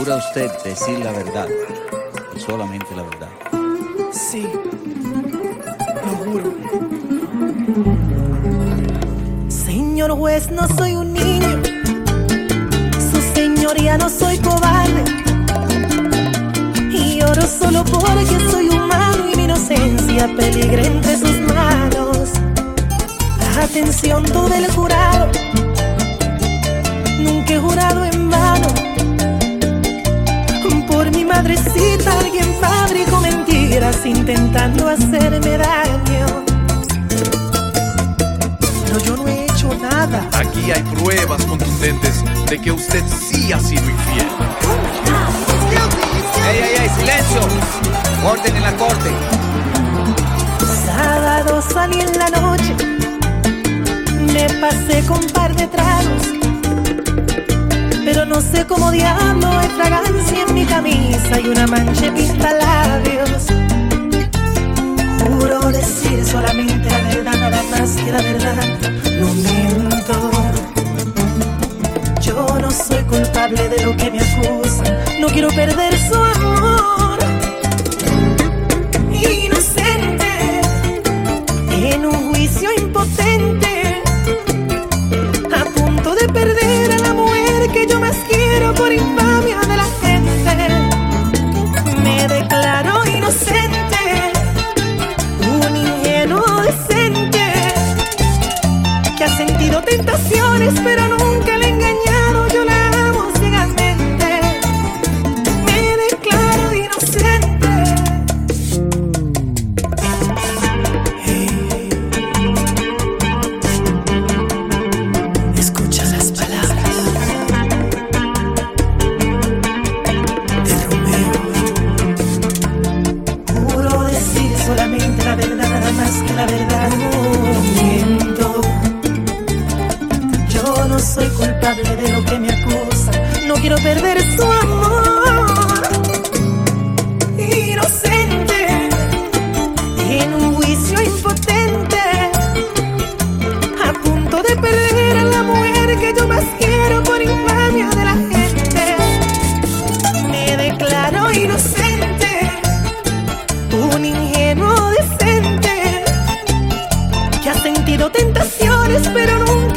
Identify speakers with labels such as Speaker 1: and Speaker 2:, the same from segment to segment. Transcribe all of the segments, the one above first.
Speaker 1: ¿Jura usted decir la verdad solamente la verdad?
Speaker 2: Sí, lo juro. Señor juez, no soy un niño. Su señoría no soy cobarde. Y oro solo porque soy humano y mi inocencia peligra entre sus manos. Atención, todo el jurado. Nunca he jurado en vano. Madrecita alguien fabricó mentiras intentando hacerme daño. Pero yo no he hecho nada.
Speaker 3: Aquí hay pruebas contundentes de que usted sí ha sido infiel.
Speaker 1: ¡Ey, ey, ey! ¡Silencio! Orden en la corte.
Speaker 2: Sábado salí en la noche, me pasé con un par de tragos. No sé cómo diablo hay fragancia en mi camisa y una mancha en labios. Juro decir solamente la verdad, nada más que la verdad. No miento. Yo no soy culpable de lo que me acusan. No quiero perder su amor. Inocente en un juicio impotente, tentaciones inocente, un ingenuo decente, que ha sentido tentaciones pero nunca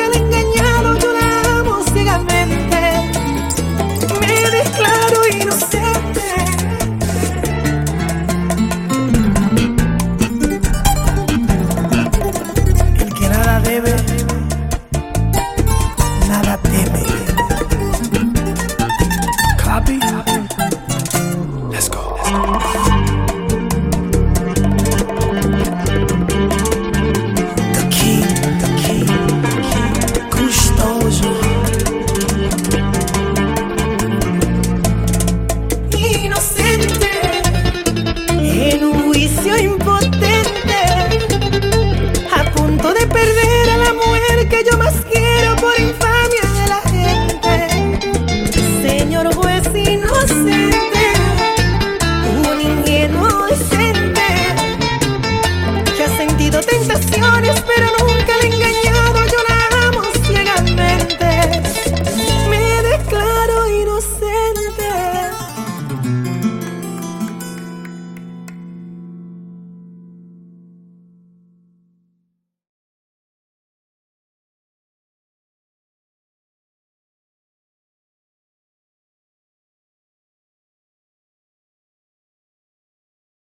Speaker 2: Você